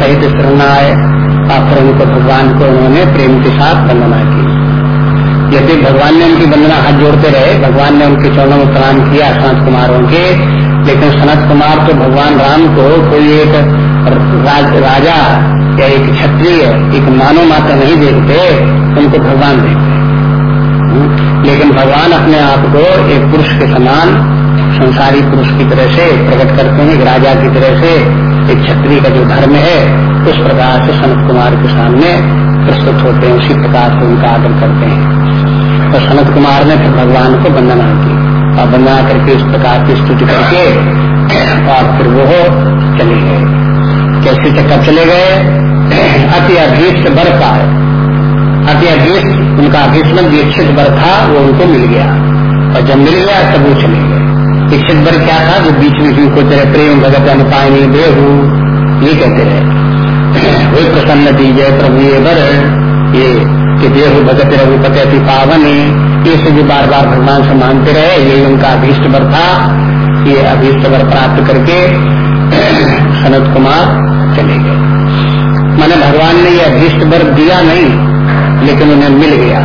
सहित और फिर उनको भगवान को उन्होंने प्रेम के साथ वंदना की यदि भगवान ने उनकी वंदना हाथ जोड़ते रहे भगवान ने उनके चरणों में प्रणाम किया सनत कुमारों के लेकिन सनत कुमार तो भगवान राम को कोई एक राज, राजा या एक क्षत्रिय एक मानव मात्र नहीं देखते उनको भगवान देखते। लेकिन भगवान अपने आप को एक पुरुष के समान संसारी पुरुष की तरह से प्रकट करते हैं एक राजा की तरह से एक क्षत्रिय का जो धर्म है, उस प्रकार से सनत कुमार के सामने प्रस्तुत होते हैं, उसी प्रकार से उनका आदर करते हैं। तो सनत कुमार ने फिर भगवान को वंदना की और वंदना करके इस प्रकार की स्तुति करके और फिर वो चले गए। कैसे चक्कर चले गए? अति अभीष्ट बर का अति अभीष्ट, उनका अभीष्ट दीक्षित बर था, वो उनको मिल गया। और जब मिल गया, तब वो चले गए। दीक्षित बर क्या था? जो बीच में को तेरे प्रेम भगत अनुपायनी देहू, ये कहते रहे। वही प्रसन्न दीजय प्रभु ये बर ये कि देहु भगत रघुपति अति पावन ये से भी बार बार भगवान से मानते रहे, ये उनका अभीष्ट वर था। ये अभीष्ट वर प्राप्त करके सनत कुमार चले गए। मैंने भगवान ने ये अभीष्ट वर दिया नहीं, लेकिन उन्हें मिल गया।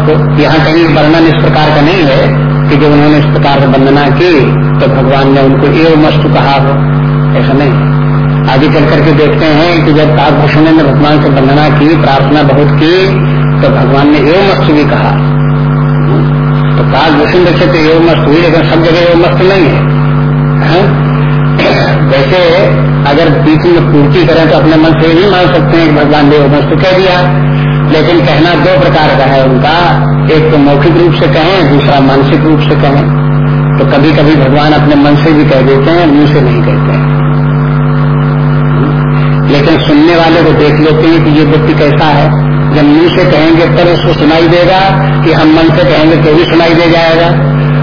तो यहाँ कहीं वर्णन इस प्रकार का नहीं है। कि जब उन्होंने इस प्रकार से वंदना की तो भगवान ने उनको एवं मस्तु कहा। हो ऐसा नहीं। आगे चल करके देखते हैं कि जब काकभूषण ने भगवान से वंदना की प्रार्थना बहुत की तो भगवान ने एवं मस्त भी कहा। तो काकभूषण देखे तो एवं मस्त हुई लेकिन सब जगह एवं मस्त नहीं है, है? वैसे अगर बीच में पूर्ति करें तो अपने मन से नहीं मान सकते हैं कि भगवान ने एवं मस्त कह दिया। लेकिन कहना दो प्रकार का है उनका। एक तो मौखिक रूप से कहें, दूसरा मानसिक रूप से कहें। तो कभी कभी भगवान अपने मन से भी कह देते हैं, मुँह से नहीं कहते हैं। लेकिन सुनने वाले को देख लेते हैं कि ये व्यक्ति कैसा है। जब मुँह से कहेंगे, तब उसको सुनाई देगा कि हम मन से कहेंगे तो भी सुनाई दे जाएगा।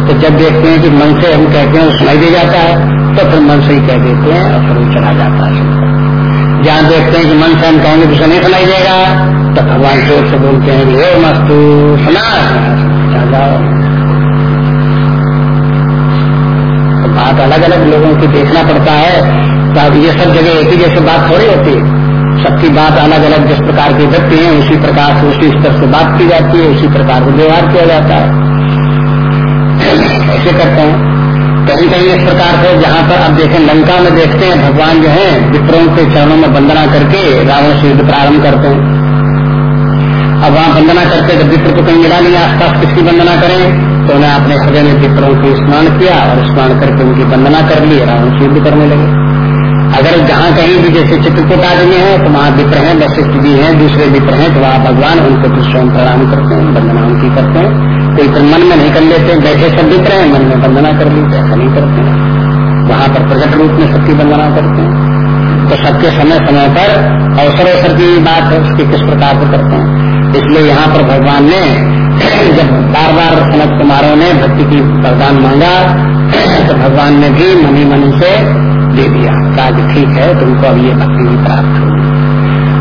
तो जब देखते हैं कि मन से हम कहते हैं सुनाई दे जाता है तो फिर मन से ही कह देते हैं, और फिर चला जाता है। जहाँ देखते हैं कि मन से हम कहेंगे तो सुनाई देगा। तो भगवान ज़ोर से बोलते हैं ये मस्तु, सुना जाओ तो बात अलग अलग लोगों की देखना पड़ता है। तो अब ये सब जगह एक ही जैसे बात थोड़ी होती है। सबकी बात अलग अलग जिस प्रकार की व्यक्ति है, उसी प्रकार से उसी स्तर से बात की जाती है, उसी प्रकार से व्यवहार किया जाता है। ऐसे करते हैं। कहीं कहीं इस प्रकार से जहाँ पर अब देखें, लंका में देखते हैं, भगवान जो है, विप्रों के चरणों में वंदना करके रावण से युद्ध प्रारंभ करते हैं। अब वहाँ वंदना करते जब विप्र को कहीं मिला नहीं, आसपास किसकी वंदना करें तो उन्हें अपने हृदय में विप्रों की स्नान किया और स्नान करके उनकी वंदना कर ली रावण से युद्ध करने लगे। अगर जहाँ कहीं भी जैसे चित्रकूट आदि में है तो वहाँ विप्र है, वशिष्ठ भी है, दूसरे विप्र है तो वहाँ भगवान उनको तो स्वयं प्रणाम करते हैं, वंदना उनकी करते हैं। कोई तो मन में नहीं कर लेते, बैठे सब विप्र है, मन में वंदना कर ली ऐसा नहीं करते हैं। वहाँ पर प्रकट रूप में सबकी वंदना करते हैं। तो सबके समय समय पर अवसर अवसर की बात है, उसकी किस प्रकार से करते हैं। इसलिए यहाँ पर भगवान ने जब बार बार सनत कुमारों ने भक्ति की वरदान मांगा तो भगवान ने भी मनी मनी से दे दिया। कहा ठीक है, तुमको अब ये भक्ति भी प्राप्त होगी।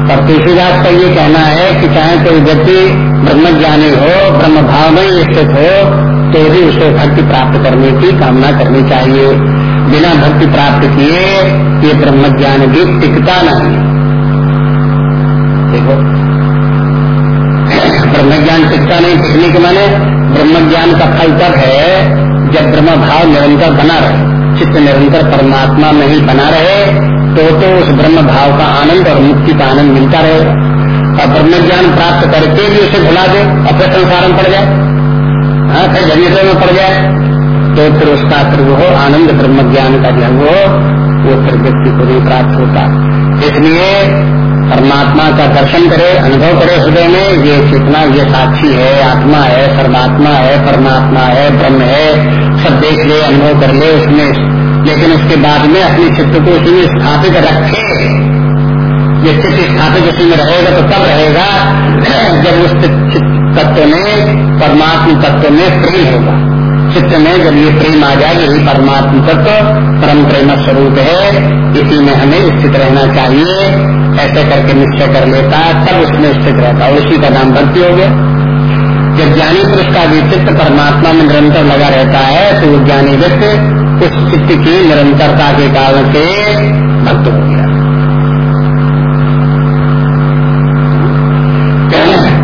और तुलसीदास का ये कहना है कि चाहे कोई व्यक्ति ब्रह्म ज्ञानी हो ब्रह्म भाव में स्थित हो तो भी उसे भक्ति प्राप्त करने की कामना करनी चाहिए। बिना भक्ति प्राप्त किए ये ब्रह्म ज्ञान भी टिकता नहीं। देखो। ब्रह्म ज्ञान टिकता नहीं टिकने के माने ब्रह्म ज्ञान का फल तब है जब ब्रह्म भाव निरंतर बना रहे। चित्त निरंतर परमात्मा में ही बना रहे तो तो उस ब्रह्म भाव का आनंद और मुक्ति का आनंद मिलता रहे। और ब्रह्म ज्ञान प्राप्त करके भी उसे भुला दे और फिर संसार में पड़ जाए। हाँ फिर ज़मीन में पड़ जाए। तो फिर उसका फिर वो आनंद ब्रह्म ज्ञान का जो वो वो फिर व्यक्ति को नहीं प्राप्त होता। इसलिए परमात्मा का दर्शन करे, अनुभव करे हृदय में, ये चेतना, ये साक्षी है, आत्मा है, परमात्मा है परमात्मा है, ब्रह्म है, सब देख ले, अनुभव कर ले उसमें। लेकिन उसके बाद में अपने चित्त को उसी में स्थापित रखे। ये चित्त स्थापित उसी में रहेगा तो तब रहेगा जब उस तत्व में, परमात्मा तत्व में प्रेम होगा। चित्त में जब ये प्रेम आ जाए, यही परमात्मा तत्व परम प्रेम स्वरूप है। इसी में हमें स्थित रहना चाहिए। ऐसे करके निश्चय कर लेता है, तब उसमें स्थित रहता है। उसी का नाम भक्ति हो गया। जब ज्ञानी पुरुष का भी चित्त परमात्मा में निरंतर लगा रहता है तो वो ज्ञानी व्यक्ति उस चित्त की निरंतरता के कारण से भक्त हो गया।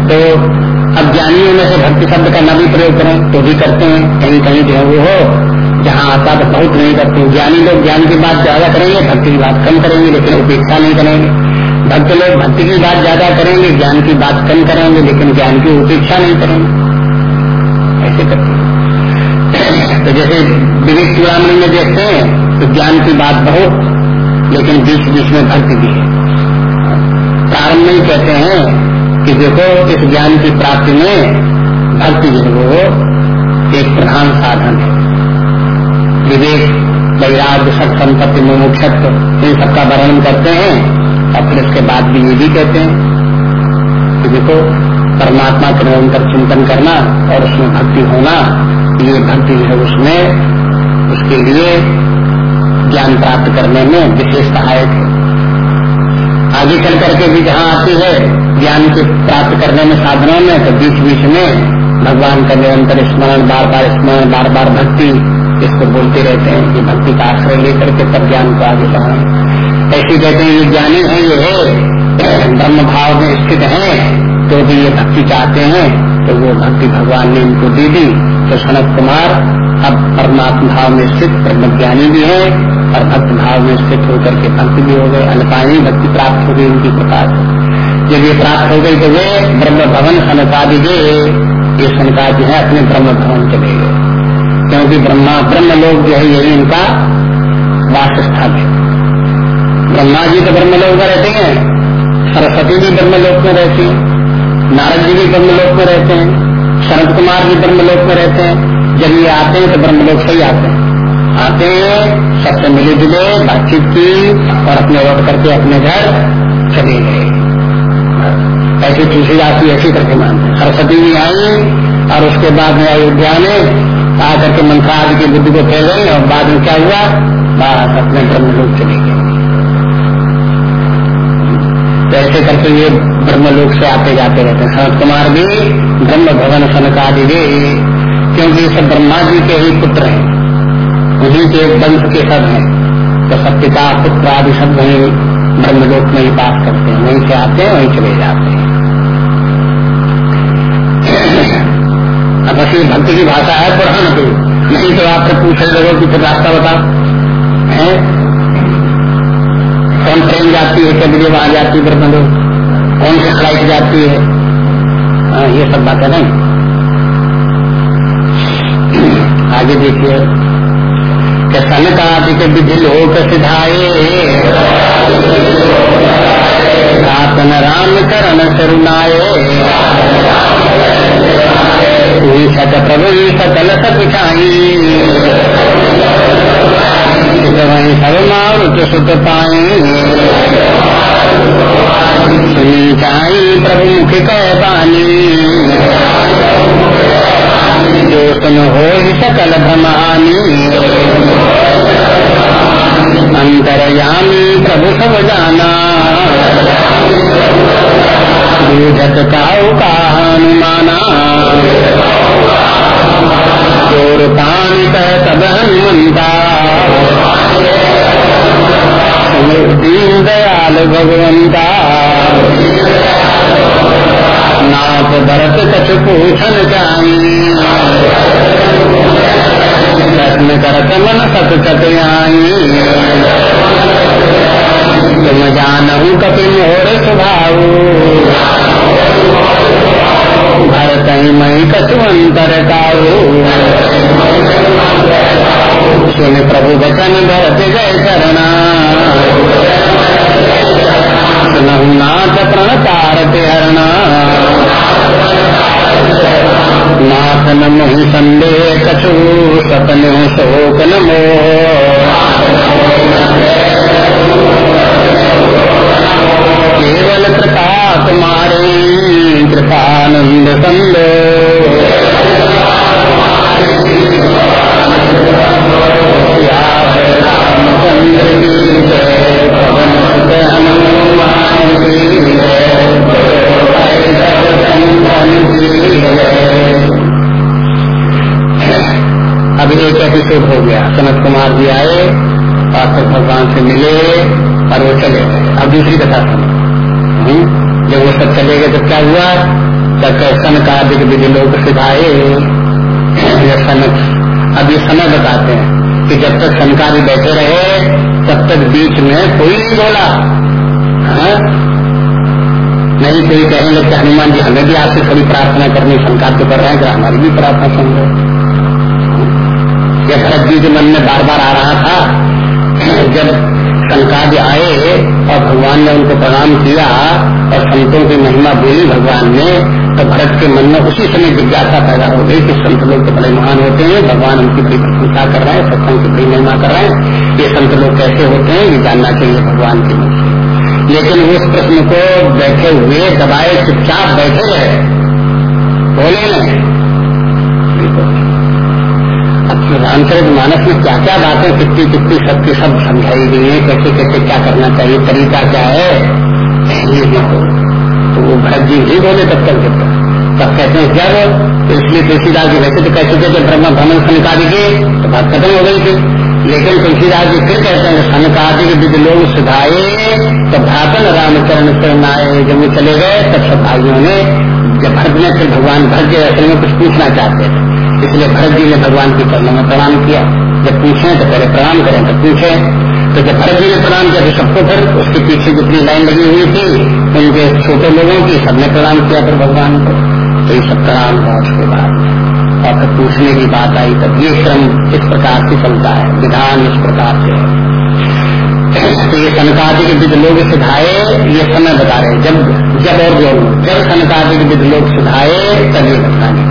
तो अब ज्ञानियों में से भक्ति शब्द का न भी प्रयोग करें तो भी करते हैं। कहीं कहीं जो वो हो, जहाँ आता तो बहुत नहीं करते। ज्ञानी लोग ज्ञान की बात ज़्यादा करेंगे, भक्ति की बात कम करेंगे, लेकिन उपेक्षा नहीं करेंगे। भक्त लोग भक्ति की बात ज़्यादा करेंगे, ज्ञान की बात कम करेंगे, लेकिन ज्ञान की उपेक्षा नहीं करेंगे। ऐसे करते तो जैसे विवेक चूड़ामणि में देखते हैं तो ज्ञान की बात बहुत, लेकिन बीच बीच में भक्ति भी है। प्रारंभ में कहते हैं कि देखो, इस ज्ञान की प्राप्ति में भक्ति जो है एक प्रधान साधन है। विवेक वैराग्य सत संपत्ति मुमुक्षत्व, इन सबका वर्णन करते हैं। और फिर उसके बाद भी ये भी कहते हैं कि देखो, परमात्मा के निरंतर चिंतन करना और उसमें भक्ति होना, ये भक्ति जो है उसमें उसके लिए ज्ञान प्राप्त करने में विशेष सहायक है। आगे चल करके भी जहाँ आती है, ज्ञान के प्राप्त करने में साधनों में तो बीच बीच में भगवान का निरंतर स्मरण बार बार स्मरण बार बार भक्ति, इसको बोलते रहते हैं कि भक्ति का आश्रय लेकर के तब ज्ञान को आगे बढ़ाए। ऐसे कहते हैं ये ज्ञानी है ये ब्रह्म भाव में स्थित है तो भी ये भक्ति चाहते हैं तो वो भक्ति भगवान ने इनको दे दी। तो सनत कुमार, अब परमात्मा भाव में स्थित ब्रह्म ज्ञानी भी है, और भक्त भाव में स्थित होकर के भक्ति भी हो गए अल्पानी भक्ति प्राप्त हो गई उनकी प्रकार जब ये प्राप्त हो गई तो वे ब्रह्म भवन सनकादि ये सनकादि है, अपने ब्रह्म भवन चले गए। क्योंकि ब्रह्मा ब्रह्म लोग जो है यही इनका वास स्थल है। ब्रह्मा जी तो ब्रह्मलोक में रहते हैं, सरस्वती भी ब्रह्मलोक में रहती है, नारद जी भी ब्रह्मलोक में रहते हैं, शरद कुमार भी ब्रह्मलोक में रहते हैं। जब ये आते हैं तो ब्रह्मलोक से ही आते हैं। आते हैं, सबसे मिले जुले, बातचीत की और अपने लौट करके अपने घर चले गए। ऐसी तुलसी भी ऐसी करके मानते सरस्वती भी आई और उसके बाद में अयोध्या में आकर के मंत्रा आदि की बुद्धि को फैल गई और बाद में क्या हुआ? बात अपने ब्रह्म लोग चले गए। तो ऐसे करके ये ब्रह्म लोक से आते जाते रहते हैं। सनत कुमार भी ब्रह्म भवन सनकादि वे क्योंकि सब ब्रह्मा जी के ही पुत्र हैं। उन्हीं के वंश के सब हैं। तो सब पिता, पुत्र आदि सब वही ब्रह्मलोक में ही बात करते हैं। वहीं से आते हैं, वहीं चले जाते हैं। अब बस ये भक्ति की भाषा है की। नहीं तो आपसे पूछे लोगों की फिर रास्ता बताओ। है? कौन ट्रेन जाती है क्या वहाँ जाती है ब्रह्म लोग कौन सी फ़्लाइट जाती है? आ, ये सब बातें नहीं। आगे देखिए। सन का विधि लोक सिधाए। राम करण करुणाए। सत प्रभु सकल सकुचाई वही मारुत सुत पाई सुनी चाई प्रभु मुख कह पानी जो सुन हो सकल भ्रमानी अंतरयामी प्रभु सब जाना। दूधत काऊ का हनुमाना। चोर कह तब हनुमंता। दीन दयाल भगवंता। नाथ भरत कछ पूछन प्रश्न करत मन सत चत आई। तुम जानू कपि मोर स्वभाव। भरत मई कछु अंतर काऊ सुन प्रभु वचन भरत जय चरणा सुनहु नाथ प्रण तारत हरणा। नाथ न मोहि संदेह कछु, सपन शोक न केवल कृपा तुम्हारे कृपानंद संदो अभी एक एपिसोड हो गया। सनत कुमार जी आए और भगवान से मिले और वो चले गए। अब दूसरी कथा सुनो। जब वो सब चले गए तो क्या हुआ? सन का दिग विधि लोग सिखाए अब ये समय बताते हैं। कि जब तक शंकारी बैठे रहे, तब तक बीच में कोई नहीं बोला। हाँ? नहीं, कोई कहेंगे कि हनुमान जी, हमें भी आपसे थोड़ी प्रार्थना करनी शंका तो कर रहे हैं कि हमारी भी प्रार्थना सुन रहे जब भरत जी के मन में बार बार आ रहा था। जब शंकाज आए और भगवान ने उनको प्रणाम किया और संतों की महिमा बोली भगवान ने तो भरत के मन में उसी समय जिज्ञासा पैदा हो गई कि संत लोग तो बड़े महान होते हैं, भगवान उनकी बड़ी प्रशंसा कर रहे हैं, सत्संग की बड़ी महिमा कर रहे हैं। ये संत लोग कैसे होते हैं, ये जानना चाहिए भगवान के मुख से लेकिन उस प्रश्न को बैठे हुए, दबाए, चुपचाप बैठे रहे। बोले नहीं। रामचरित मानस में क्या क्या बातें कितनी कितनी सबकी सब समझाई गई है, कैसे कैसे क्या करना चाहिए, तरीका क्या है? ये देखो भरत जी नहीं बोले, तब तक जब तब कहते हैं जब तो इसलिए तुलसीदास जी वैसे तो कह चुके थे ब्रह्म भ्रमण सनकादि के तो बात खत्म हो गई थी। लेकिन तुलसीदास जी फिर कहते हैं सनकादि के विध लोग सुधाए तो भ्रातन रामचरण शरण आए जब वो चले गए, तब सब भाइयों ने जब भरत ने फिर भगवान भरत जी असल में कुछ पूछना चाहते थे। इसलिए भरत जी ने भगवान के चरणों में प्रणाम किया। जब पूछे तो पहले प्रणाम करें तो पूछे। तो जब भरत जी ने प्रणाम किया तो सबको फिर उसके पीछे जितनी लाइन लगी हुई थी उनके छोटे लोगों की सबने प्रणाम किया फिर भगवान को। तो ये सब प्रणाम हुआ उसके बाद और फिर पूछने की बात आई, तब ये श्रम इस प्रकार से चलता है, विधान इस प्रकार से है। तो ये सनकादि के विध लोग सुधाए, ये समय बता रहे जब जब और जो जब सनकादि के विध लोग सुधाए, तब ये बताने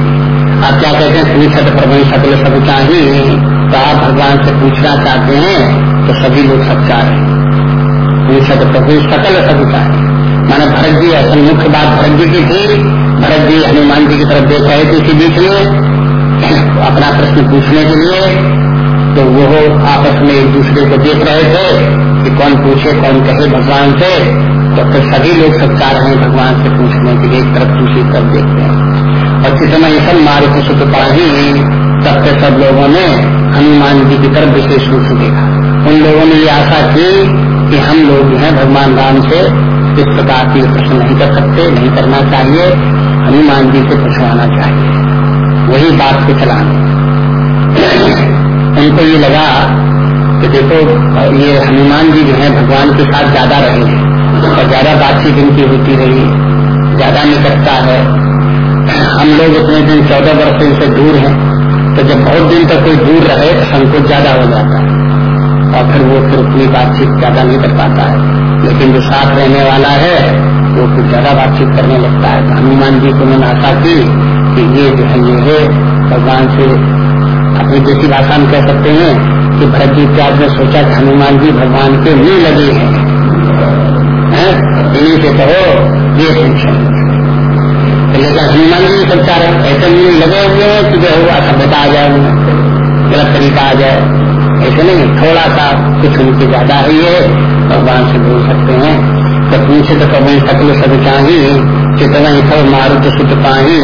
आप क्या कहते हैं पूछत प्रभु, सकल सब चाहिए तो आप भगवान से पूछना चाहते हैं तो सभी लोग सब चाह। रहे हैं पूछत प्रभु, सकल सब चाहिए माने भरत जी असल मुख्य बात भरत जी की थी। भरत जी हनुमान जी की तरफ़ देख रहे थे इसी बीच में। अपना प्रश्न पूछने के लिए तो वो आपस में एक दूसरे को देख रहे थे कि कौन पूछे, कौन कहे भगवान से। तो फिर सभी लोग रहे हैं भगवान से पूछने के लिए, एक तरफ़ दूसरी तरफ़ देखते हैं। और किस समय सब मारुति सुख पाही तब से सब लोगों ने हनुमान जी की तरफ़ विशेष रूप से देखा। उन लोगों ने ये आशा की कि हम लोग है भगवान राम से इस प्रकार की प्रश्न नहीं कर सकते, नहीं करना चाहिए, हनुमान जी से पूछवाना चाहिए। वही बात को चलाना। उनको ये लगा कि देखो, ये हनुमान जी जो है, भगवान के साथ ज़्यादा रहे हैं और ज़्यादा बातचीत इनकी होती रही, ज़्यादा निकटता है। हम लोग इतने दिन चौदह वर्ष इनसे दूर हैं तो जब बहुत दिन तक कोई दूर रहे तो संकोच ज़्यादा हो जाता है और फिर वो फिर अपनी बातचीत ज़्यादा नहीं कर पाता है। लेकिन जो साथ रहने वाला है, वो कुछ ज़्यादा बातचीत करने लगता है। तो हनुमान जी को मैंने आशा की कि ये जो है, ये है। भगवान से अपनी देसी भाषा में कह सकते हैं कि भरत जी त्याग ने सोचा कि हनुमान जी भगवान के मुँह लगे हैं? इन्हीं से कहो, ये पूछें लेकिन हनुमान जी सब चाह ऐसे नहीं लगे हुए हैं कि जो हुआ सभ्यता आ जाए गलत तरीका आ जाए। ऐसे नहीं, थोड़ा सा कुछ उनकी ज़्यादा ही है। भगवान से बोल सकते हैं। तो पूछे तो कभी सकल सब चाहिए चितवही सब मारुत सुत पाही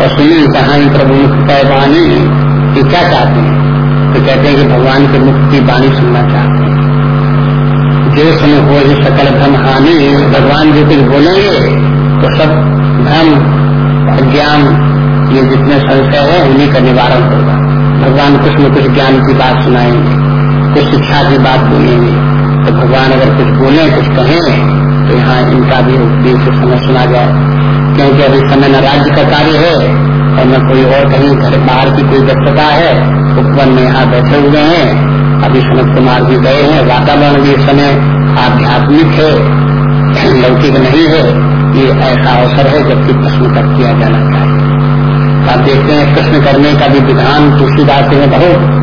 और सुनी, कहानी प्रभु मुख पैवानी ये क्या चाहते हैं? तो कहते हैं कि भगवान के मुख की वाणी सुनना चाहते हैं। जो सुन हो सकल भ्रम हानि। भगवान जो कुछ बोलेंगे तो सब भ्रम अज्ञान ये जितने संशय है, उन्हीं का निवारण होगा। भगवान कुछ न कुछ ज्ञान की बात सुनाएँगे, कुछ शिक्षा की बात बोलेंगे। तो भगवान अगर कुछ बोले, कुछ कहें तो यहाँ इनका भी उपदेश समय सुना जाए। क्योंकि अभी समय न राज्य का कार्य है, और न कोई और कहीं घर बाहर की कोई व्यस्तता है, उपवन में यहाँ बैठे हुए हैं। अभी सनत कुमार भी गए हैं, वातावरण भी इस समय आध्यात्मिक है, लौकिक नहीं है। ये ऐसा अवसर है जबकि प्रश्न कर किया जाना चाहिए। आप देखते हैं, प्रश्न करने का भी विधान तुलसीदास ने बहुत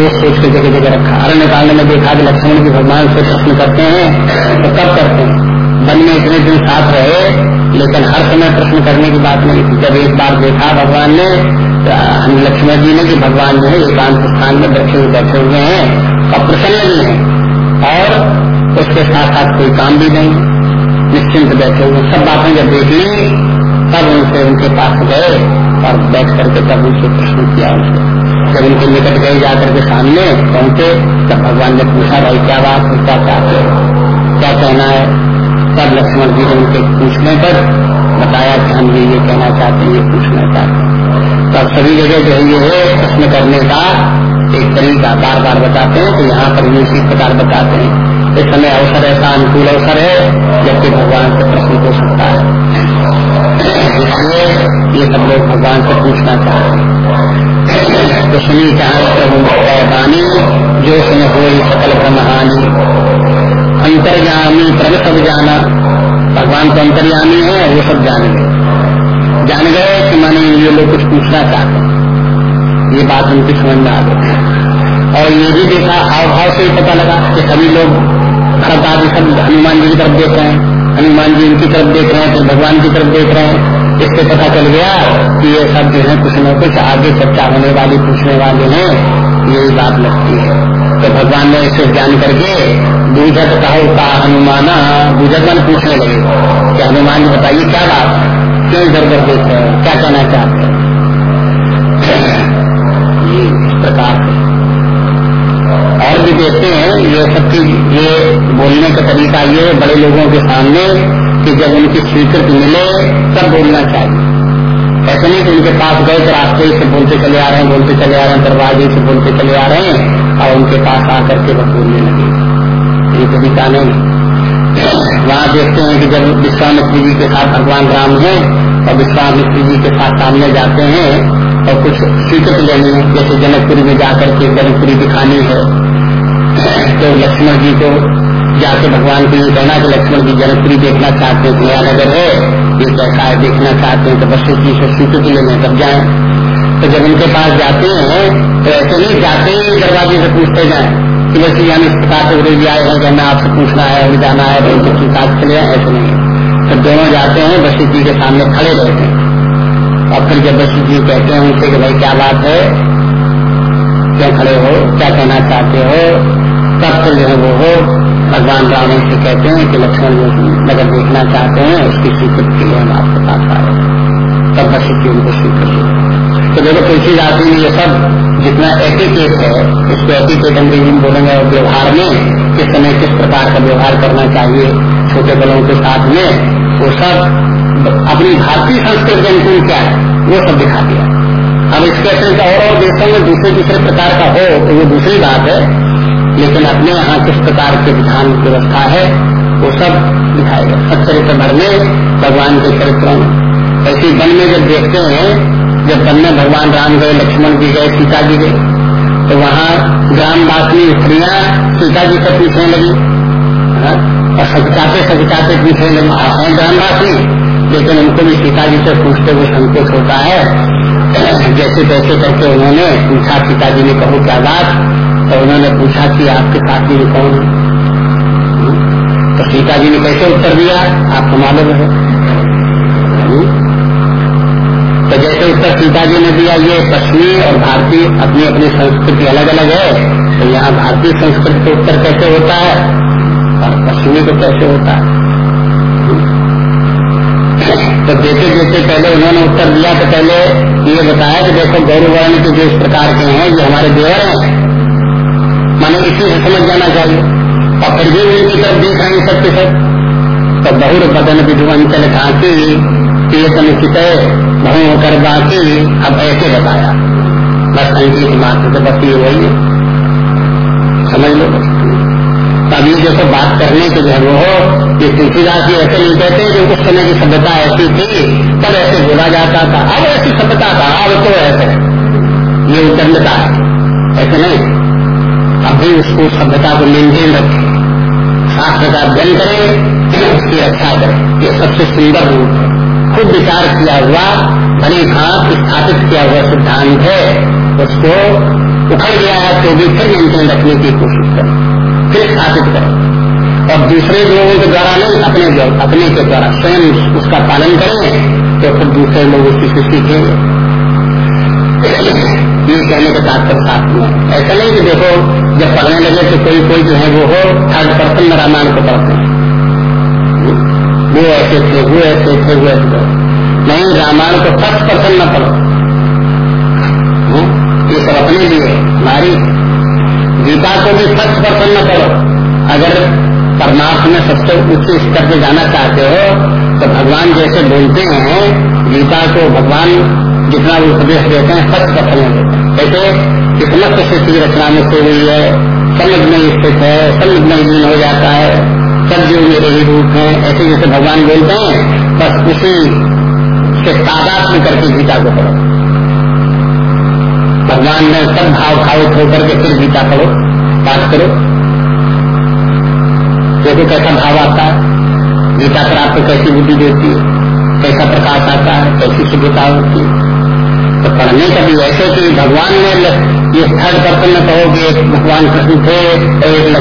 सोच सोच के जगह जगह रखा। अरण्य कांड में देखा कि लक्ष्मण जी भगवान से प्रश्न करते हैं तो कब करते हैं। वन में इतने दिन साथ रहे, लेकिन हर समय प्रश्न करने की बात नहीं थी। जब एक बार देखा भगवान ने तो लक्ष्मण जी ने कि भगवान जो है एकांत स्थान में बैठे हुए बैठे हुए हैं और प्रसन्न भी हैं। और उसके साथ साथ कोई काम भी नहीं। निश्चिंत बैठे हुए। सब बातें जब देख ली, तब उनसे उनके पास गए और बैठ करके तब उनसे प्रश्न किया उनसे। जब उनके निकट गए जाकर के सामने पहुँचे, तब भगवान ने पूछा, भाई, क्या बात है? क्या चाहते हो? क्या कहना है? तब लक्ष्मण जी ने उनके पूछने पर बताया कि हम ये कहना चाहते हैं, ये पूछना चाहते हैं। तो सभी जगह जो है, ये है, प्रश्न करने का एक तरीका बार बार बताते हैं तो यहाँ पर भी इसी प्रकार बताते हैं। इस समय अवसर ऐसा, अनुकूल अवसर है, जबकि भगवान से प्रश्न हो सकता है। इसलिए ये सब लोग भगवान से पूछना चाहते हैं। तो सुनी चाहे प्रभु जो सुन हो सकल ब्रह्महानी अंतर्यामी प्रभ सब जाना भगवान तो अंतर्यामी है वो सब जान गए जान गए कि माने ये लोग कुछ पूछना चाहते ये बात उनकी समझ में आ गई। और ये भी देखा हाव भाव से ही पता लगा कि सभी लोग आदि सब हनुमान जी की तरफ़ देख रहे हैं। हनुमान जी इनकी तरफ़ देख रहे हैं तो भगवान की तरफ़ देख रहे हैं। इससे पता चल गया कि ये सब जो है कुछ न कुछ आगे चर्चा होने वाली, पूछने वाले हैं, यही बात लगती है। तो भगवान ने इसे जान करके दूजत कहो का हनुमाना दूजत मन पूछने लगे। कि हनुमान जी बताइए, क्या बात क्यों इधर उधर रहे हैं? क्या कहना चाहते हैं? ये इस प्रकार से। और भी देखते हैं, ये सब चीज़, ये बोलने का तरीका ये बड़े लोगों के सामने कि जब उनकी स्वीकृति मिले, तब बोलना चाहिए। ऐसे नहीं कि उनके पास गए तो रास्ते से बोलते चले आ रहे हैं, बोलते चले आ रहे हैं, दरवाजे से बोलते चले आ रहे हैं, और उनके पास आकर के वह बोलने लगे। ये कभी का नहीं वहाँ देखते हैं कि जब विश्वामित्री जी के साथ भगवान राम है, और विश्वामित्री जी के साथ सामने जाते हैं, और कुछ स्वीकृत लेनी है जैसे जनकपुरी में जाकर के जनकपुरी दिखानी है तो लक्ष्मण जी को जाके भगवान को ये कहना कि लक्ष्मण की जनकपुरी देखना चाहते हैं नया नगर है। ये कैसा है, देखना चाहते हैं तो बस जी से स्वीकृति लेने तब जाए तो जब उनके पास जाते हैं तो ऐसे नहीं जाते ही, दरवाजे से पूछते जाए कि वैसे यानी इस प्रकार से उड़े आए हैं कि हमें आपसे पूछना है अभी जाना है तो उनके साथ चले ऐसे नहीं। तो दोनों जाते हैं बशीर जी के सामने खड़े रहते हैं। और फिर जब बशीर जी कहते हैं उनसे कि भाई क्या बात है? क्यों खड़े हो? क्या कहना चाहते हो? तब फिर जो है वो हो? भगवान रावण से कहते हैं कि लक्ष्मण नगर देखना चाहते हैं, उसकी स्वीकृति के लिए हम आपके पास आ रहे हैं। तब वशिष्ठ उनको स्वीकृति तो देखो, तुलसीदास जी ये सब जितना एटिकेट है, उसको एटिकेट अंग्रेज़ी में बोलेंगे व्यवहार में किस समय किस प्रकार का व्यवहार करना चाहिए, छोटे बड़ों के साथ में, वो सब अपनी भारतीय संस्कृति के अनुकूल क्या है, वो सब दिखा दिया। अब इसके अतिरिक्त और और देशों में दूसरे दूसरे प्रकार का हो तो वो दूसरी बात है लेकिन अपने यहाँ किस प्रकार के विधान व्यवस्था है, वो सब दिखाएगा सच्चरित्र भर में भगवान के चरित्रों में ऐसी वन में जब देखते हैं, जब वन में भगवान राम गए, लक्ष्मण जी गए, सीता जी गए तो वहाँ ग्रामवासी स्त्रियाँ सीता जी से पूछने लगी। हाँ? और सचकाते सचकाते पूछने लगी। हैं ग्रामवासी? लेकिन उनको भी सीता जी से पूछते हुए संकोच होता है। जैसे तैसे करके उन्होंने पूछा, सीता जी ने कहो, क्या बात? तो उन्होंने पूछा कि आपके साथी में कौन है? तो सीता जी ने कैसे उत्तर दिया? आपको मालूम है। तो जैसे उत्तर सीता जी ने दिया, ये पश्चिमी और भारतीय अपनी अपनी संस्कृति अलग अलग है तो यहाँ भारतीय संस्कृति का उत्तर कैसे होता है? और पश्चिमी को कैसे होता है? तो देते देते पहले उन्होंने उत्तर दिया तो पहले ये बताया कि देखो गौरव वर्ण के जो इस प्रकार के हैं, ये हमारे देवर हैं। माने इसी से समझ जाना चाहिए। और फिर भी उनकी तरफ़ देख रहे हैं सबके सब। तो बहुर बदन विधुवंचल घासी कीर्तन चित बहु होकर बाकी अब ऐसे बताया। बस अंकित मात्र से बस ये वही है। समझ लो? ये देखो बात करने के जो है वो ये तुलसीदास जी ऐसे नहीं कहते कि उस समय की सभ्यता ऐसी थी, तब ऐसे बोला जाता था। अब ऐसी सभ्यता था, अब तो ऐसे। ये उदंडता है ऐसे नहीं। अभी उसको सभ्यता को मेंटेन रखे। शास्त्र का अध्ययन करे उसकी रक्षा करे। ये सबसे सुंदर रूप है। खुद विचार किया हुआ, भली भात स्थापित किया हुआ सिद्धांत है, उसको उखड़ गया है तो भी फिर मेंटेन रखने की कोशिश करें। फिर स्थापित करें। और दूसरे लोगों के द्वारा नहीं, अपने अपने के द्वारा स्वयं उसका पालन करें तो फिर दूसरे लोग उसकी से सीखेंगे ये कहने का तात्पर्य साथ में ऐसा नहीं कि देखो, जब पढ़ने लगे तो कोई कोई जो है वो हो थर्ड पर्सन में रामायण को पढ़ते हैं। वो ऐसे थे, वो ऐसे थे, वो ऐसे नहीं, रामायण को फ़र्स्ट पर्सन में पढ़ो ये सब अपने लिए हमारी। गीता को भी फ़र्स्ट पर्सन न पढ़ो अगर परमात्मा में सबसे उच्च स्तर पे जाना चाहते हो तो भगवान जैसे बोलते हैं, गीता को भगवान जितना उपदेश देते हैं सच कथन देते हैं। कैसे कि समस्त सृष्टि रचना में से हुई है। समझ में स्थित है, समझ में लीन हो जाता है। सब जो मेरे ही रूप है, ऐसे जैसे भगवान बोलते हैं, बस उसी से तादाद में करके गीता को पढ़ो। भगवान में सब भाव खावित होकर के फिर गीता पढ़ो, पाठ करो। देखो कैसा भाव आता है। गीता पर आपको कैसी बुद्धि देती है, कैसा प्रकाश आता है, कैसी शुभता होती है। तो पढ़ने का भी ऐसे कि भगवान ने ये थर्ड पर्सन में कहो कि एक भगवान कृष्ण थे एक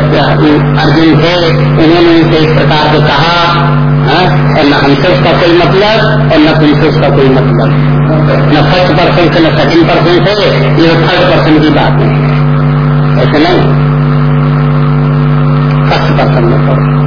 अर्जुन थे उन्होंने इनसे इस प्रकार से कहा हाँ, और न हमसे उसका कोई मतलब और न तुमसे उसका कोई मतलब। न फ़र्स्ट पर्सन से न सेकंड पर्सन से ये थर्ड पर्सन की बात नहीं है। ऐसे नहीं। फ़र्स्ट पर्सन में कहो।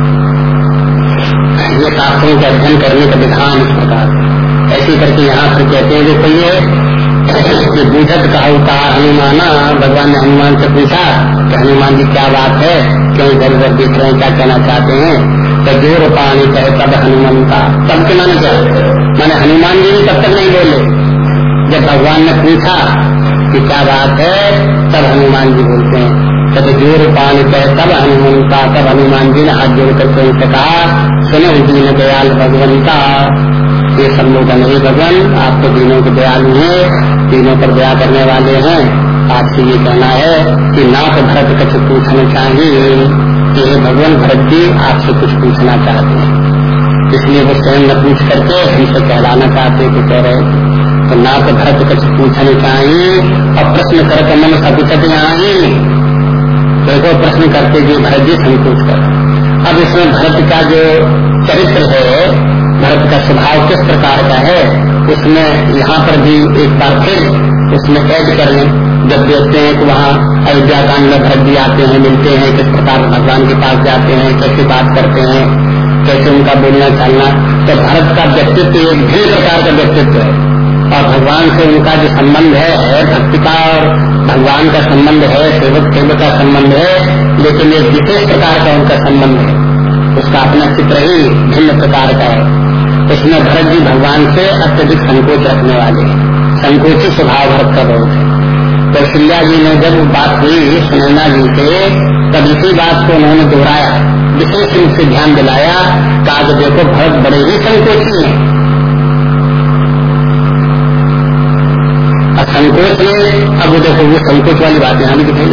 ये शास्त्रों के अध्ययन करने का विधान इस प्रकार ऐसे करके यहाँ पर कहते हैं देखो ये बूझत का कहा हनुमाना भगवान ने हनुमान से पूछा कि हनुमान जी क्या बात है? क्यों इधर उधर देख रहे हैं, क्या कहना चाहते हैं? तो ज़ोर पानी कहे, तब हनुमान का, तब के माने क्या? मैंने हनुमान जी भी तब तक नहीं बोले। जब भगवान ने पूछा कि क्या बात है, तब हनुमान जी बोलते हैं। तब ज़ोर पानी कहे, तब हनुमान का, तब हनुमान जी ने हाथ जोड़ करके कहा, सुनो दीन दयाल भगवंता ये संबोधन है भगवान आप तो दीनों के दयालु हैं, दीनों पर दया करने वाले हैं। आपसे ये कहना है कि ना तो भरत कुछ पूछना चाहिए कि हे भगवान भरत जी, आपसे कुछ पूछना चाहते हैं। इसलिए वो स्वयं न पूछ करके हमसे कहलाना चाहते कि कह रहे तो ना तो भरत कुछ पूछना चाहिए और प्रश्न करके मन सकुचत आई देखो, प्रश्न करते जी भरत जी संकोच कर अब इसमें भरत का जो चरित्र है भरत का स्वभाव किस प्रकार का है, उसमें यहाँ पर भी एक बार फिर उसमें ऐड कर लें। जब देखते हैं कि वहाँ अयोध्या कांड में भरत जी आते हैं, मिलते हैं, किस प्रकार भगवान के पास जाते हैं, कैसे बात करते हैं, कैसे उनका बोलना चालना। तो भरत का व्यक्तित्व एक भिन्न प्रकार का व्यक्तित्व है। और भगवान से उनका जो संबंध है भक्ति का और भगवान का संबंध है, सेवक सेवक का संबंध है, लेकिन एक विशेष प्रकार का उनका संबंध है। उसका अपना चित्र ही भिन्न प्रकार का है। उसमें भरत जी भगवान से अत्यधिक संकोच रखने वाले संकोची स्वभाव भरत का बहुत है। तो शिल्या जी ने जब बात हुई सुनैना जी से, तब इसी बात को उन्होंने दोहराया। विशेष रूप से ध्यान दिलाया, कहा देखो, भरत बड़े ही संकोची हैं। संकोच में, अब देखो, वो संकोच वाली बात भी दिखाई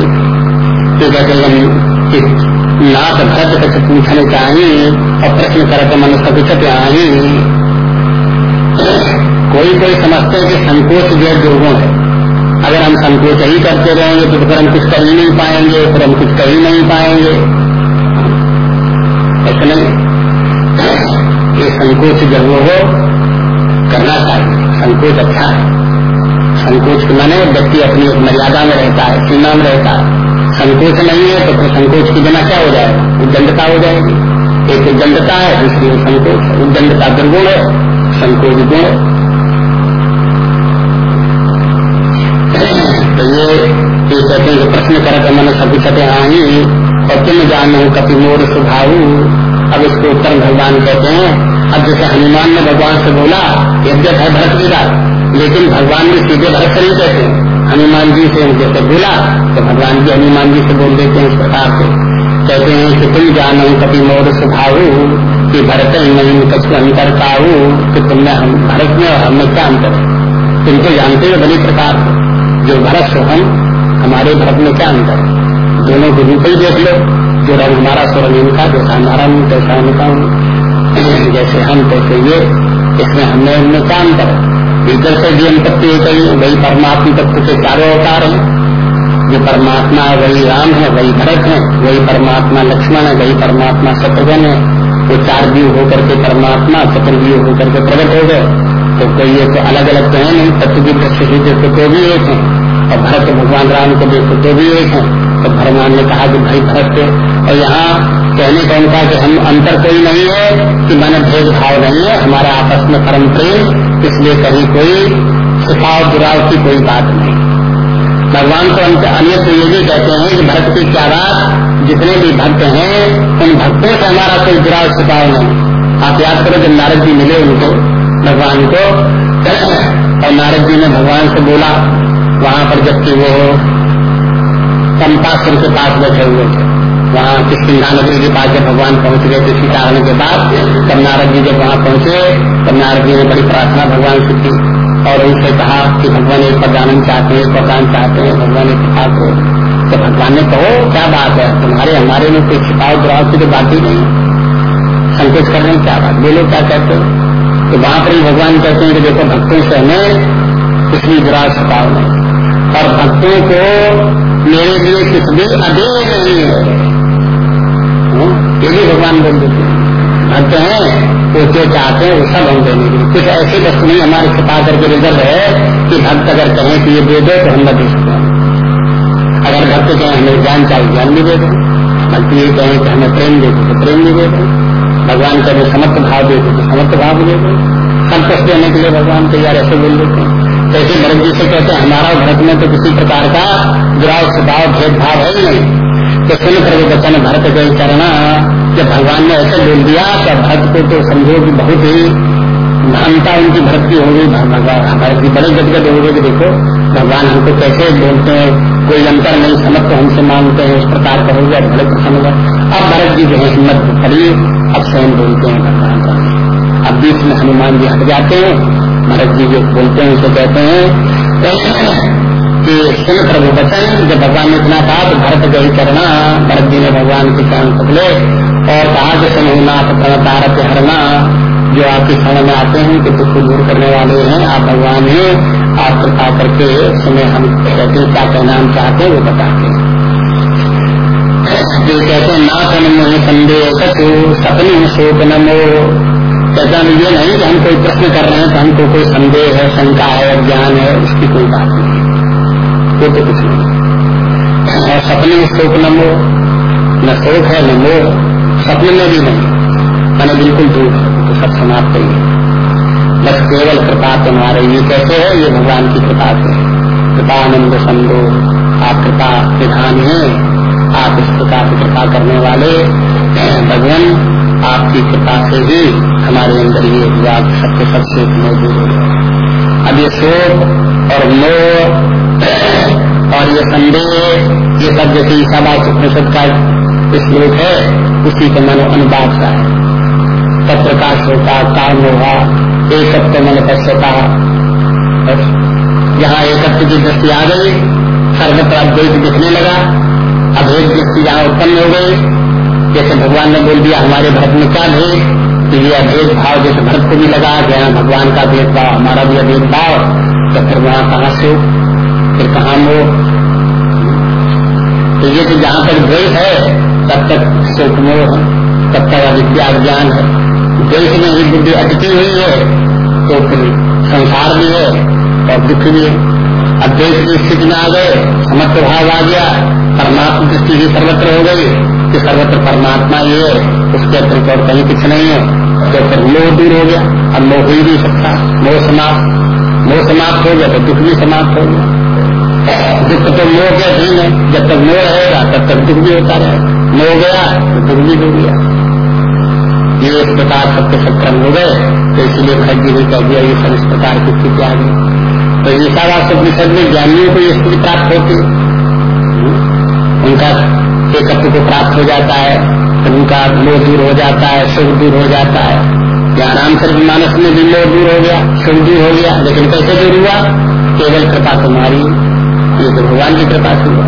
तो कहते हैं नाथ भद्र कुछ पूछने चाहिए और प्रश्न करके मन सकुचत आई कोई कोई समझते हैं कि संकोच जो दुर्गुण है। अगर हम संकोच ही करते रहेंगे तो फिर हम कुछ कर ही नहीं पाएँगे, फिर हम कुछ कर ही नहीं पाएँगे। ऐसा नहीं। ये संकोच जब हो, करना चाहिए। संकोच अच्छा है। संकोच के माने व्यक्ति अपनी मर्यादा में रहता है, सीमा में रहता है। संकोच नहीं है तो फिर संकोच की बिना क्या हो जाएगा? उद्दंडता हो जाएगी। एक उद्दंडता है, दूसरी संकोच उद्दंडता दुर्गुण है, संकोच गुण तो ये कहते हैं प्रश्न कर मन सब छठे आई और तुम जानो कपि मोर स्वभाव अब इसको उत्तर भगवान कहते हैं। अब जैसे हनुमान ने भगवान से बोला यद्यप है भरत लेकिन भगवान भी सीधे भरत नहीं कहते। हनुमान जी से जैसे बोला तो भगवान जी हनुमान जी से बोल देते हैं इस प्रकार से। कहते हैं, कि तुम जानो, कभी मोर स्वभाव कि भरत नहीं, कछु अंतर पाऊ कि तुमने हम, भरत में और हमें क्या अंतर? है तुम तो जानते हो बड़ी प्रकार जो भरत से हम, हमारे भरत में क्या अंतर? है दोनों को रूप ही देख लो, जो रंग हमारा स्वरंग इनका, जैसा हमारा मुँह, तैसा उनका जैसे हम, तैसे ये, इसमें हमने उनमें क्या अंतर? है भीतर से भी अंतत्व एक ही, वही परमात्मा तत्व के चारों अवतार हैं। जो परमात्मा है, वही राम है, वही भरत है, वही परमात्मा लक्ष्मण है, वही परमात्मा शत्रुघ्न है। वो चार जीव होकर के परमात्मा, चतुर्जीव होकर के प्रकट हो गए। तो कोई एक तो अलग अलग तो है नहीं तत्व की दृष्टि देखो तो भी एक है। और भरत भगवान राम को देखो तो भी एक है। तो भगवान ने कहा कि भाई भरत और यहाँ कहने का उनका कि हम अंतर कोई नहीं है, कि मैंने भेदभाव नहीं है, हमारा आपस में परम प्रेम, इसलिए कहीं कोई छिपाव दुराव की कोई बात नहीं। भगवान को अन्य ये भी कहते हैं कि भक्त की क्या बात? जितने भी भक्त हैं, उन भक्तों से हमारा कोई दुराव छिपाव नहीं। आप याद करो जब नारद जी मिले उनको, भगवान को, और नारद जी ने भगवान से बोला, वहाँ पर जबकि वो कंपासुर के पास बैठे हुए थे। वहाँ किसकिंदा नगरी के पास जब भगवान पहुँच गए थे सीता के बाद तब नारद जी जब वहाँ पहुँचे, तब नारद जी ने बड़ी प्रार्थना भगवान से की। और उनसे कहा कि भगवान एक प्रदान चाहते हैं प्रदान चाहते हैं, भगवान एक कृपा करो तो भगवान ने कहो, क्या बात है? तुम्हारे, हमारे में कोई छिपाव दुराव की तो बात ही नहीं। संकोच कर रहे हैं, क्या बात? बोलो, क्या कहते हो? तो वहाँ पर ही भगवान कहते हैं कि देखो, भक्तों से हमें कुछ भी बुरा छिपाव नहीं। और भक्तों को मेरे लिए कुछ भी अधेय नहीं है। हाँ? ये भी भगवान बोल देते भक्त हैं। वो जो चाहते हैं, वो सब हम देने के कुछ ऐसी वस्तु नहीं, हमारे छिपा करके रिज़र्व है कि भक्त अगर कहें कि ये दे दो तो हम न दे सकते अगर भक्त कहें, हमें ज्ञान चाहिए ज्ञान भी दे दें। भक्त ये कहें कि हमें प्रेम दे दो तो प्रेम भी दे दें। भगवान कहें समर्थ भाव दे दो तो समर्थ भाव दे दें। सब देने के लिए भगवान तैयार ऐसे बोल देते हैं। जैसे भरत जी से कहते हैं, हमारा भरत में तो किसी प्रकार का दुराव, स्वभाव, भेदभाव है ही नहीं। तो सुन कर बचन, भरत गए चरणा जब भगवान ने ऐसे बोल दिया तो भरत को तो समझो कि बहुत ही महानता उनकी भरत की हो गई भरत की बड़े गदगद हो गए कि देखो, भगवान हमको कैसे बोलते हैं, कोई अंतर नहीं समझ तो हमसे मांगते हैं, इस प्रकार का हो गया, बड़े प्रसन्न अब भरत जी जो है, हिम्मत पड़ी, अब स्वयं बोलते हैं भगवान का। अब बीच में हनुमान जी हट जाते हैं, भरत जी जो बोलते हैं, उसे कहते हैं कि सुन प्रभु बचन जब भगवान ने इतना कहा तो भरत गई करना भरत जी ने भगवान के चरण पकड़े और कहा कि सुननाथ प्रणतारत हरना जो आपके शरण में आते हैं, कि दुख दूर करने वाले हैं, आप भगवान हैं, आप कृपा करके सुने हम कहते क्या हम चाहते हैं, वो बताते हैं। जो कहते हैं ना सन मोह संदेह सपनी शोक नमो कहता ये नहीं कि हम कोई प्रश्न कर रहे हैं तो हमको कोई संदेह है, शंका है ज्ञान है, उसकी कोई बात नहीं। वो तो कुछ नहीं। और सपने शोक न मोह, न शोक है, न मोह। सपने में भी नहीं मैंने बिल्कुल दूर तो सब समाप्त ही है बस केवल कृपा तुम्हारे ये कैसे है, ये भगवान की कृपा से कृपा कृपानंद संदो आप कृपा विधान है। आप इस प्रकार की कृपा करने वाले भगवान, आपकी कृपा से ही हमारे अंदर ये हुआ सबके सबसे मौजूद हो गया। अब ये शोक और मोह और ये संदेह, ये सब जैसे ईसाबाद उपनिषद का श्लोक है, उसी के मन अनुवाद का है। तत्प्रकाश होता, काम होगा, एक एकत्व मन पश्यता जहाँ एकत्व की दृष्टि आ गई, सर्वत्र अद्वैत दिखने लगा। अभेद दृष्टि जहाँ उत्पन्न हो गई। जैसे भगवान ने बोल दिया, हमारे भरत में क्या भेद? तो ये अभेद भाव जैसे भरत को भी लगा हाँ भगवान का भेदभाव हमारा भी अभेद भाव। तो फिर वहाँ कहा से फिर कहा मोह तो ये तो जहाँ तक द्वेष है तब तक शोक है। तब तक अविद्या ज्ञान है? देश में ही बुद्धि अटकी हुई है तो फिर संसार भी है, और दुख भी है। अब देश की स्थिति में आ गए समर्थ भाव आ गया, परमात्मा दृष्टि भी सर्वत्र हो गई, कि सर्वत्र परमात्मा ये है, उसके अतिरिक्त और कहीं कुछ नहीं है। तो फिर मोह दूर हो गया, अब मोह ही नहीं सकता। मोह समाप्त मोह समाप्त हो गया तो दुख भी समाप्त हो गया। दुख तो मोह के अधीन है, जब तक मोह रहेगा, तब तक दुख भी होता रहेगा। मोह गया तो दुख भी हो गया। ये इस प्रकार सबके सब क्रम हो गए तो इसलिए भरत जी कह दिया, ये सब इस प्रकार की स्थिति आ गई। तो ये सारा सब में ज्ञानियों को ये स्थिति प्राप्त होती उनका एकत्व को प्राप्त हो जाता है तो उनका मोह दूर हो जाता है, सुख दूर हो जाता है। या राम चरित मानस में भी मोह दूर हो गया, सुख दूर हो गया। लेकिन कैसे दूर हुआ? केवल कृपा तुम्हारी ये तो भगवान की कृपा से हुआ।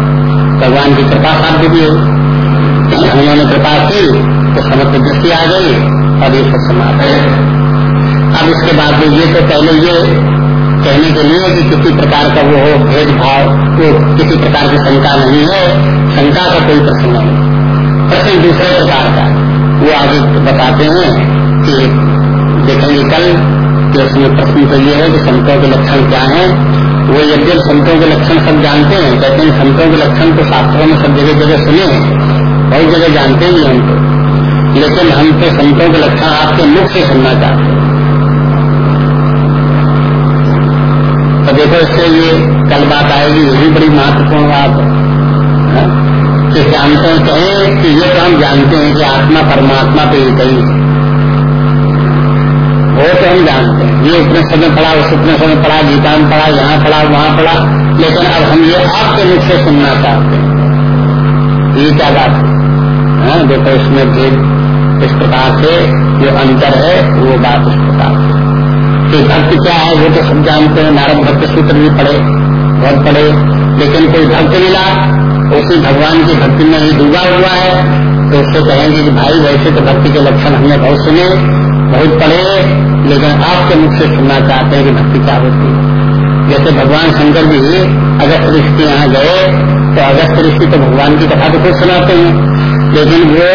भगवान की कृपा साध्य भी हो। उन्होंने कृपा की तो समस्त दृष्टि आ गई और ये सब समाप्त अब इसके बाद में ये तो पहले ये कहने के लिए कि किसी प्रकार का वो हो भेदभाव को किसी प्रकार की शंका नहीं है। शंका का कोई प्रश्न नहीं। प्रश्न दूसरे प्रकार का। वो आगे बताते हैं कि देखेंगे कल कि उसमें प्रश्न तो ये है कि संतों के लक्षण क्या है। वो यद्य संतों के लक्षण सब जानते हैं कहते हैं संतों के लक्षण तो शास्त्रों में सब जगह जगह सुने बहुत जगह जानते भी हम तो लेकिन हम तो संतों के लक्षण आपके मुख से सुनना चाहते हैं। तो देखो, इससे ये कल बात आएगी, ये भी बड़ी महत्वपूर्ण बात है। हाँ? कि जानते हैं कहें कि ये तो हम जानते हैं कि आत्मा परमात्मा पे एक ही। वो तो हम जानते हैं। ये उतने समय पढ़ा उस उतने समय पढ़ा गीता में पढ़ा यहाँ पढ़ा वहाँ पढ़ा लेकिन अब हम ये आपके मुख से सुनना चाहते हैं। ये क्या बात है? हाँ, देखो इसमें भेद इस प्रकार से जो अंतर है वो बात इस प्रकार से। कि भक्त क्या है वो तो सब जानते हैं नारद भक्त सूत्र भी पढ़े बहुत पढ़े लेकिन कोई भक्त मिला उसी भगवान की भक्ति में ही डूबा हुआ है तो उससे कहेंगे कि भाई वैसे तो भक्ति के लक्षण हमने बहुत सुने बहुत पढ़े लेकिन आपके मुख से सुनना चाहते हैं कि भक्ति क्या होती है। जैसे भगवान शंकर जी अगस्त ऋषि के यहाँ गए तो अगस्त ऋषि तो भगवान की कथा तो खुद सुनाते हैं। लेकिन वो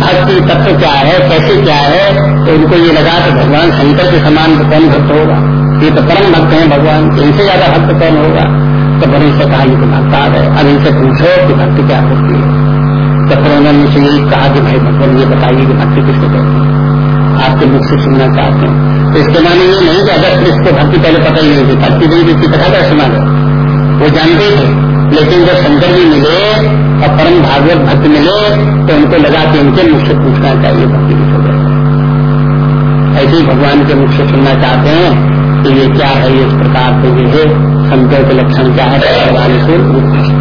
भक्ति तत्व क्या है, कैसे क्या है तो उनको ये लगा कि भगवान शंकर के समान तो कौन भक्त होगा? ये तो परम भक्त हैं भगवान इनसे ज़्यादा भक्त कौन होगा? तो बड़े से कहा, ये भक्त गए अब इनसे पूछो कि भक्ति क्या होती है। तो फिर उन्होंने मुझसे यही कहा कि, भाई भगवान, ये बताइए कि भक्ति किसको कहते हैं? आपके मुख से सुनना चाहते हैं। तो इसके माने ये नहीं कि अगर इसको भक्ति पहले पता ही नहीं थी, भक्ति नहीं थी कथा का सुना वो जानते थे। लेकिन जब शंकर जी मिले और परम भागवत भक्त मिले तो उनको लगा कि उनके मुख से पूछना चाहिए भक्ति की सुबह ऐसे ही भगवान के मुख से सुनना चाहते हैं कि ये क्या है इस प्रकार के ये संकल्प लक्षण क्या है, भगवान को